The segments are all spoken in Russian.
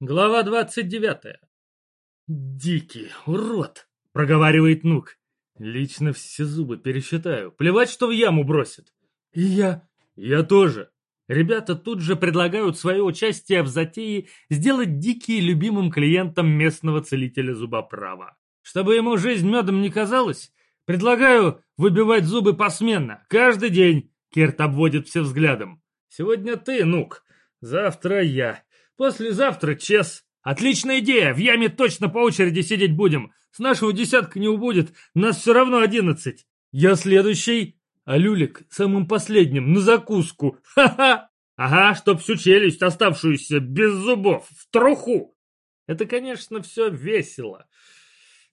Глава двадцать девятая. «Дикий урод!» — проговаривает Нук. «Лично все зубы пересчитаю. Плевать, что в яму бросит». «И я...» «Я тоже». Ребята тут же предлагают свое участие в затее сделать Дикий любимым клиентом местного целителя зубоправа. Чтобы ему жизнь медом не казалась, предлагаю выбивать зубы посменно, каждый день. Керт обводит все взглядом. Сегодня ты, Нук, завтра я. Послезавтра Чес. Отличная идея, в яме точно по очереди сидеть будем. С нашего десятка не убудет, нас все равно одиннадцать. Я следующий, а Люлик самым последним, на закуску. Ха-ха! Ага, чтоб всю челюсть, оставшуюся без зубов, в труху. Это, конечно, все весело.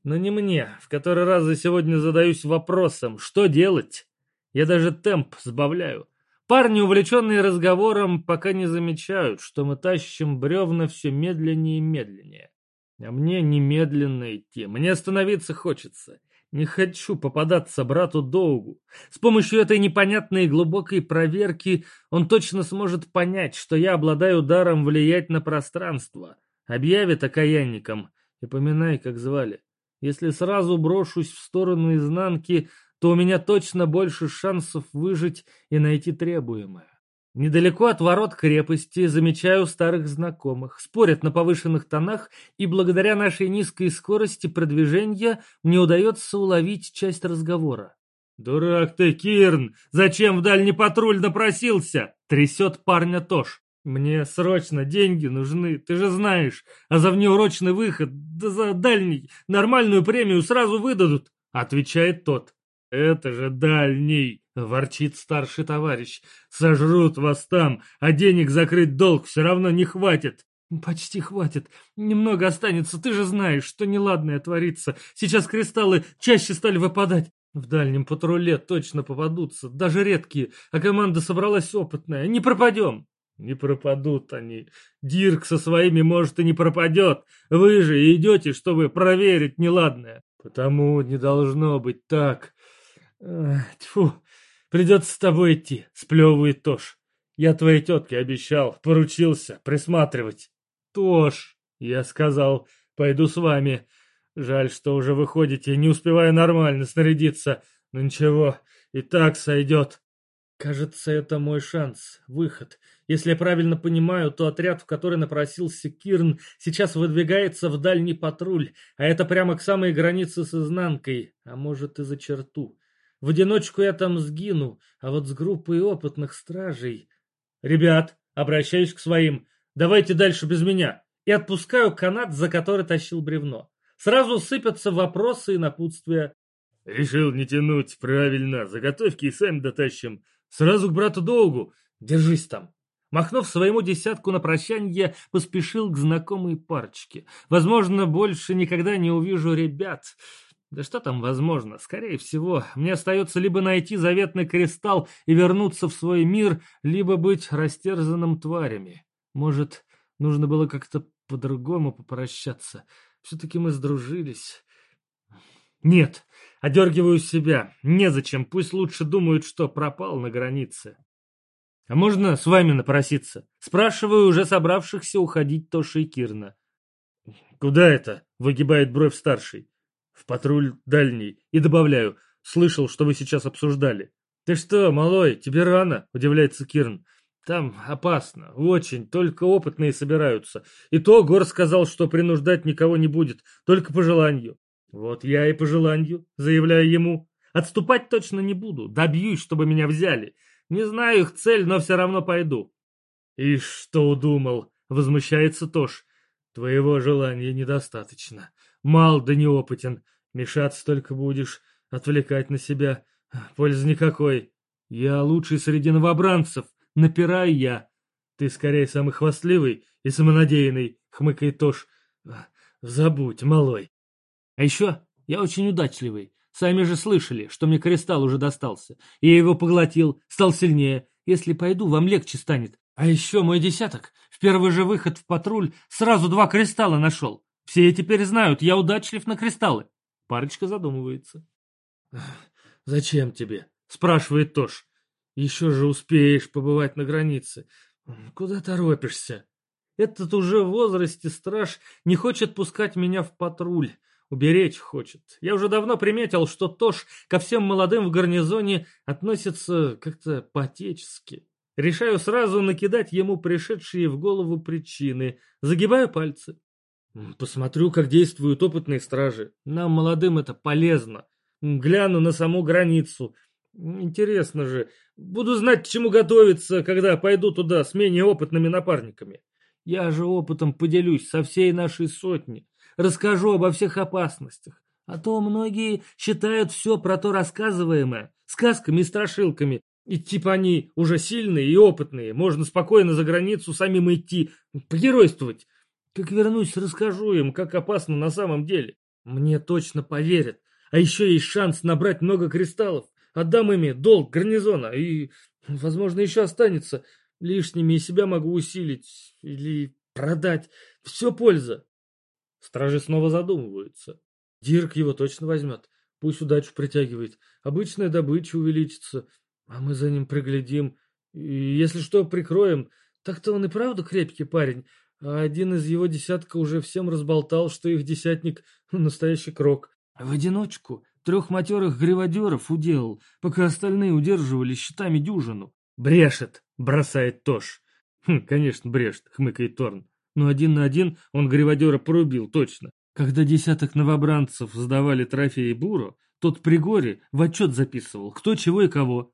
Но не мне. В который раз за сегодня задаюсь вопросом, что делать? Я даже темп сбавляю. Парни, увлеченные разговором, пока не замечают, что мы тащим бревна все медленнее и медленнее. А мне немедленно идти, мне остановиться хочется. Не хочу попадаться брату Доугу. С помощью этой непонятной глубокой проверки он точно сможет понять, что я обладаю даром влиять на пространство. Объявит окаянником и поминай, как звали. Если сразу брошусь в сторону изнанки, то у меня точно больше шансов выжить и найти требуемое. Недалеко от ворот крепости замечаю старых знакомых, спорят на повышенных тонах, и благодаря нашей низкой скорости продвижения мне удается уловить часть разговора. «Дурак ты, Кирн! Зачем в дальний патруль напросился?» — трясет парня Тош. «Мне срочно деньги нужны, ты же знаешь, а за внеурочный выход, да за дальний, нормальную премию сразу выдадут», — отвечает тот. «Это же дальний!» — ворчит старший товарищ. «Сожрут вас там, а денег закрыть долг все равно не хватит!» «Почти хватит. Немного останется. Ты же знаешь, что неладное творится. Сейчас кристаллы чаще стали выпадать. В дальнем патруле точно попадутся, даже редкие, а команда собралась опытная. Не пропадем!» «Не пропадут они. Дирк со своими, может, и не пропадет. Вы же идете, чтобы проверить неладное. Потому не должно быть так. Тьфу, придется с тобой идти, сплевывает Тош. Я твоей тетке обещал, поручился присматривать. Тош, я сказал, пойду с вами. Жаль, что уже выходите, не успеваю нормально снарядиться. Но ничего, и так сойдет. Кажется, это мой шанс, выход. Если я правильно понимаю, то отряд, в который напросился Кирн, сейчас выдвигается в дальний патруль, а это прямо к самой границе с изнанкой, а может и за черту. В одиночку я там сгину, а вот с группой опытных стражей... Ребят, обращаюсь к своим, давайте дальше без меня. И отпускаю канат, за который тащил бревно. Сразу сыпятся вопросы и напутствия. Решил не тянуть, правильно, заготовки и сами дотащим. Сразу к брату Долгу. Держись там. Махнув своему десятку на прощанье, поспешил к знакомой парочке. Возможно, больше никогда не увижу ребят. Да что там возможно? Скорее всего, мне остается либо найти заветный кристалл и вернуться в свой мир, либо быть растерзанным тварями. Может, нужно было как-то по-другому попрощаться. Все-таки мы сдружились. Нет, одергиваю себя. Незачем, пусть лучше думают, что пропал на границе. А можно с вами напроситься? Спрашиваю уже собравшихся уходить Тоши и Кирна. Куда это? Выгибает бровь старший в патруль дальний, и добавляю, слышал, что вы сейчас обсуждали. «Ты что, малой, тебе рано?» – удивляется Кирн. «Там опасно, очень, только опытные собираются. И то Гор сказал, что принуждать никого не будет, только по желанию». «Вот я и по желанию», – заявляю ему. «Отступать точно не буду, добьюсь, чтобы меня взяли. Не знаю их цель, но все равно пойду». «И что удумал?» – возмущается Тош. «Твоего желания недостаточно. Мал да неопытен. Мешаться только будешь, отвлекать на себя. Пользы никакой. Я лучший среди новобранцев, напираю я. Ты скорее самый хвастливый и самонадеянный, хмыкает Тош. Забудь, малой. А еще я очень удачливый. Сами же слышали, что мне кристалл уже достался. Я его поглотил, стал сильнее. Если пойду, вам легче станет. А еще мой десяток в первый же выход в патруль сразу два кристалла нашел. Все теперь знают, я удачлив на кристаллы. Парочка задумывается. «Зачем тебе?» — спрашивает Тош. «Еще же успеешь побывать на границе. Куда торопишься?» Этот уже в возрасте страж не хочет пускать меня в патруль. Уберечь хочет. Я уже давно приметил, что Тош ко всем молодым в гарнизоне относится как-то по-отечески. Решаю сразу накидать ему пришедшие в голову причины. Загибаю пальцы. Посмотрю, как действуют опытные стражи. Нам, молодым, это полезно. Гляну на саму границу. Интересно же. Буду знать, к чему готовиться, когда пойду туда с менее опытными напарниками. Я же опытом поделюсь со всей нашей сотни расскажу обо всех опасностях. А то многие считают все про то рассказываемое сказками и страшилками. И типа они уже сильные и опытные, можно спокойно за границу самим идти, погеройствовать. Как вернусь, расскажу им, как опасно на самом деле. Мне точно поверят. А еще есть шанс набрать много кристаллов. Отдам ими долг гарнизона и, возможно, еще останется. Лишними и себя могу усилить или продать. Все польза. Стражи снова задумываются. Дирк его точно возьмет. Пусть удачу притягивает. Обычная добыча увеличится, а мы за ним приглядим. И если что, прикроем. Так-то он и правда крепкий парень, а один из его десятка уже всем разболтал, что их десятник — настоящий крок. В одиночку трех матерых гриводеров уделал, пока остальные удерживали щитами дюжину. «Брешет!» — бросает Тош. «Хм, конечно, брешет», — хмыкает Торн но один на один он гриводера порубил точно. Когда десяток новобранцев сдавали трофеи Буру, тот при горе в отчет записывал, кто чего и кого.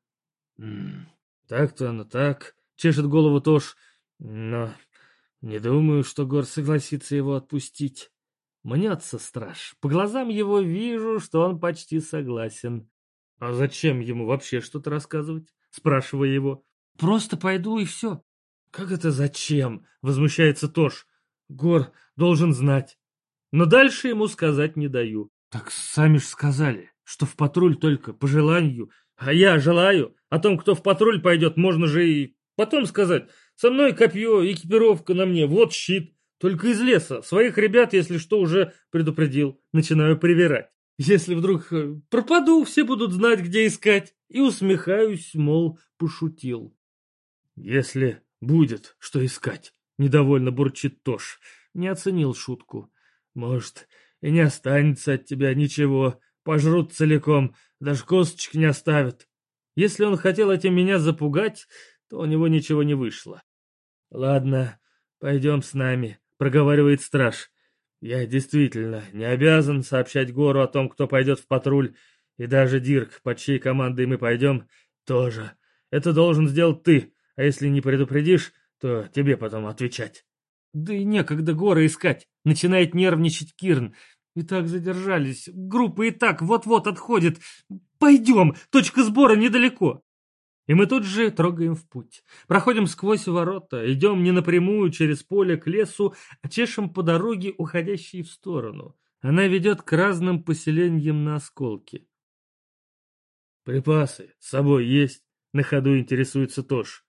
Так-то оно так, чешет голову Тош, но не думаю, что Гор согласится его отпустить. Мнется страж. По глазам его вижу, что он почти согласен. А зачем ему вообще что-то рассказывать? Спрашиваю его. Просто пойду и все. «Как это зачем?» — возмущается Тош. «Гор должен знать». Но дальше ему сказать не даю. «Так сами ж сказали, что в патруль только по желанию. А я желаю. О том, кто в патруль пойдет, можно же и потом сказать. Со мной копье, экипировка на мне, вот щит. Только из леса. Своих ребят, если что, уже предупредил. Начинаю привирать. Если вдруг э, пропаду, все будут знать, где искать. И усмехаюсь, мол, пошутил. Если Будет, что искать. Недовольно бурчит Тош. Не оценил шутку. Может, и не останется от тебя ничего. Пожрут целиком, даже косточки не оставят. Если он хотел этим меня запугать, то у него ничего не вышло. Ладно, пойдем с нами, проговаривает страж. Я действительно не обязан сообщать Гору о том, кто пойдет в патруль, и даже Дирк, под чьей командой мы пойдем, тоже. Это должен сделать ты, а если не предупредишь, то тебе потом отвечать. Да и некогда горы искать. Начинает нервничать Кирн. И так задержались. Группа и так вот-вот отходит. Пойдем, точка сбора недалеко. И мы тут же трогаем в путь. Проходим сквозь ворота, идем не напрямую через поле к лесу, а чешем по дороге, уходящей в сторону. Она ведет к разным поселениям на осколке. «Припасы с собой есть?» — на ходу интересуется Тош.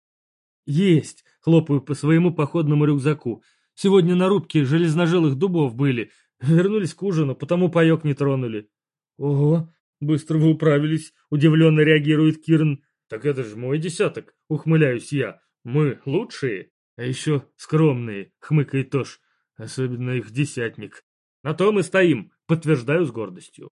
«Есть!» — хлопаю по своему походному рюкзаку. «Сегодня на рубке железножилых дубов были. Вернулись к ужину, потому паек не тронули». «Ого! Быстро вы управились!» — удивленно реагирует Кирн. «Так это же мой десяток!» — ухмыляюсь я. «Мы лучшие, а еще скромные!» — хмыкает Тош. «Особенно их десятник». «На то мы стоим!» — подтверждаю с гордостью.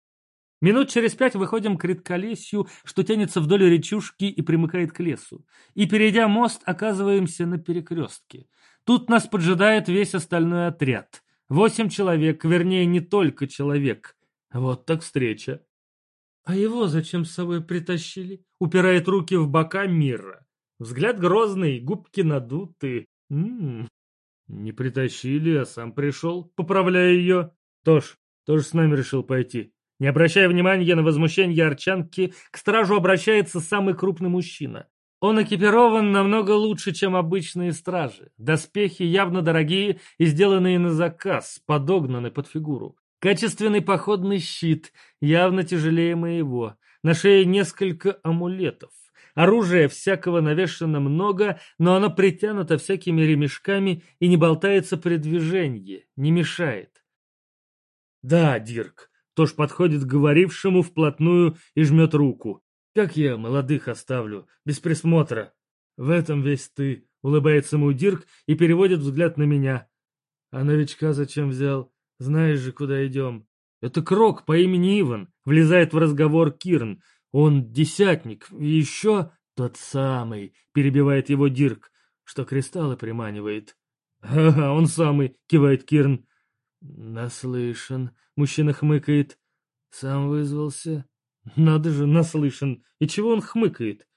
Минут через пять выходим к редколесью, что тянется вдоль речушки и примыкает к лесу. И, перейдя мост, оказываемся на перекрестке. Тут нас поджидает весь остальной отряд. Восемь человек, вернее, не только человек. Вот так встреча. А его зачем с собой притащили? Упирает руки в бока Мира. Взгляд грозный, губки надуты. М -м -м. Не притащили, а сам пришел. Поправляю ее. Тош, тоже с нами решил пойти. Не обращая внимания на возмущение арчанки, к стражу обращается самый крупный мужчина. Он экипирован намного лучше, чем обычные стражи. Доспехи явно дорогие и сделанные на заказ, подогнаны под фигуру. Качественный походный щит, явно тяжелее моего. На шее несколько амулетов. Оружия всякого навешано много, но оно притянуто всякими ремешками и не болтается при движении, не мешает. Да, Дирк, Тош подходит к говорившему вплотную и жмет руку. Как я молодых оставлю, без присмотра? В этом весь ты, — улыбается ему Дирк и переводит взгляд на меня. «А новичка зачем взял? Знаешь же, куда идем». «Это Крок по имени Иван», — влезает в разговор Кирн. «Он десятник, и еще тот самый», — перебивает его Дирк, что кристаллы приманивает. «Ага, он самый», — кивает Кирн. «Наслышан», — мужчина хмыкает. «Сам вызвался?» «Надо же, наслышан. И чего он хмыкает?»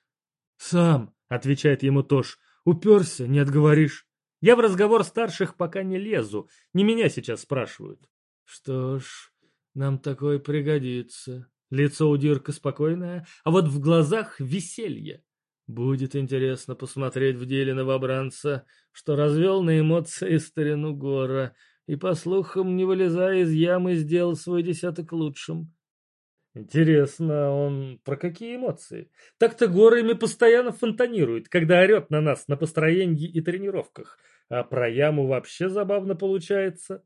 «Сам», — отвечает ему Тош. «Уперся, не отговоришь». Я в разговор старших пока не лезу, не меня сейчас спрашивают. Что ж, нам такое пригодится. Лицо у Дирка спокойное, а вот в глазах веселье. Будет интересно посмотреть в деле новобранца, что развел на эмоции старину Гора, и, по слухам, не вылезая из ямы, сделал свой десяток лучшим. Интересно, он про какие эмоции? Так-то Гора ими постоянно фонтанирует, когда орет на нас на построении и тренировках. А про яму вообще забавно получается.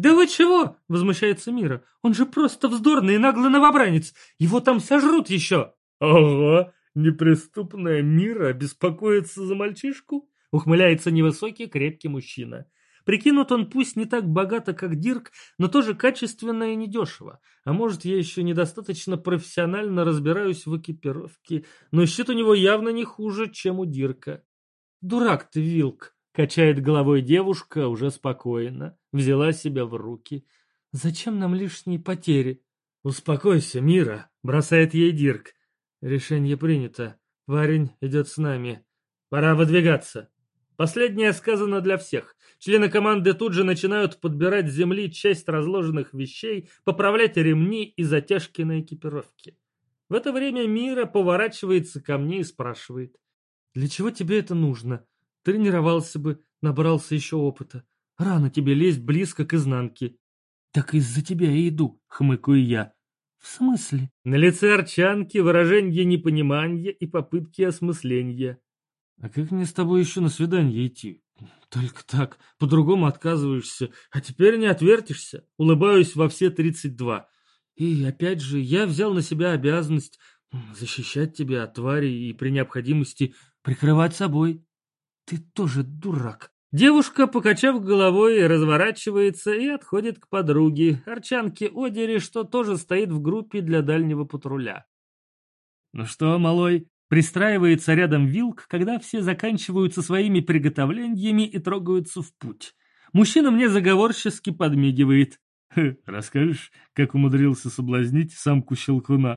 «Да вы чего?» — возмущается Мира. «Он же просто вздорный и наглый новобранец. Его там сожрут еще!» «Ого! Неприступная Мира беспокоится за мальчишку?» — ухмыляется невысокий крепкий мужчина. Прикинут он пусть не так богато, как Дирк, но тоже качественно и недешево. А может, я еще недостаточно профессионально разбираюсь в экипировке, но счет у него явно не хуже, чем у Дирка. «Дурак ты, Вилк!» — качает головой девушка уже спокойно, взяла себя в руки. «Зачем нам лишние потери?» «Успокойся, Мира!» — бросает ей Дирк. «Решение принято. Парень идет с нами. Пора выдвигаться». Последнее сказано для всех. Члены команды тут же начинают подбирать с земли часть разложенных вещей, поправлять ремни и затяжки на экипировке. В это время Мира поворачивается ко мне и спрашивает. «Для чего тебе это нужно? Тренировался бы, набрался еще опыта. Рано тебе лезть близко к изнанке». «Так из-за тебя и иду», — хмыкаю я. «В смысле?» На лице Арчанки выражение непонимания и попытки осмысления. А как мне с тобой еще на свидание идти? Только так, по-другому отказываешься, а теперь не отвертишься. Улыбаюсь во все тридцать два. И опять же, я взял на себя обязанность защищать тебя от тварей и при необходимости прикрывать собой. Ты тоже дурак. Девушка, покачав головой, разворачивается и отходит к подруге, Арчанке Одери, что тоже стоит в группе для дальнего патруля. «Ну что, малой, Пристраивается рядом вилк, когда все заканчиваются своими приготовлениями и трогаются в путь. Мужчина мне заговорчески подмигивает. «Расскажешь, как умудрился соблазнить самку щелкуна?»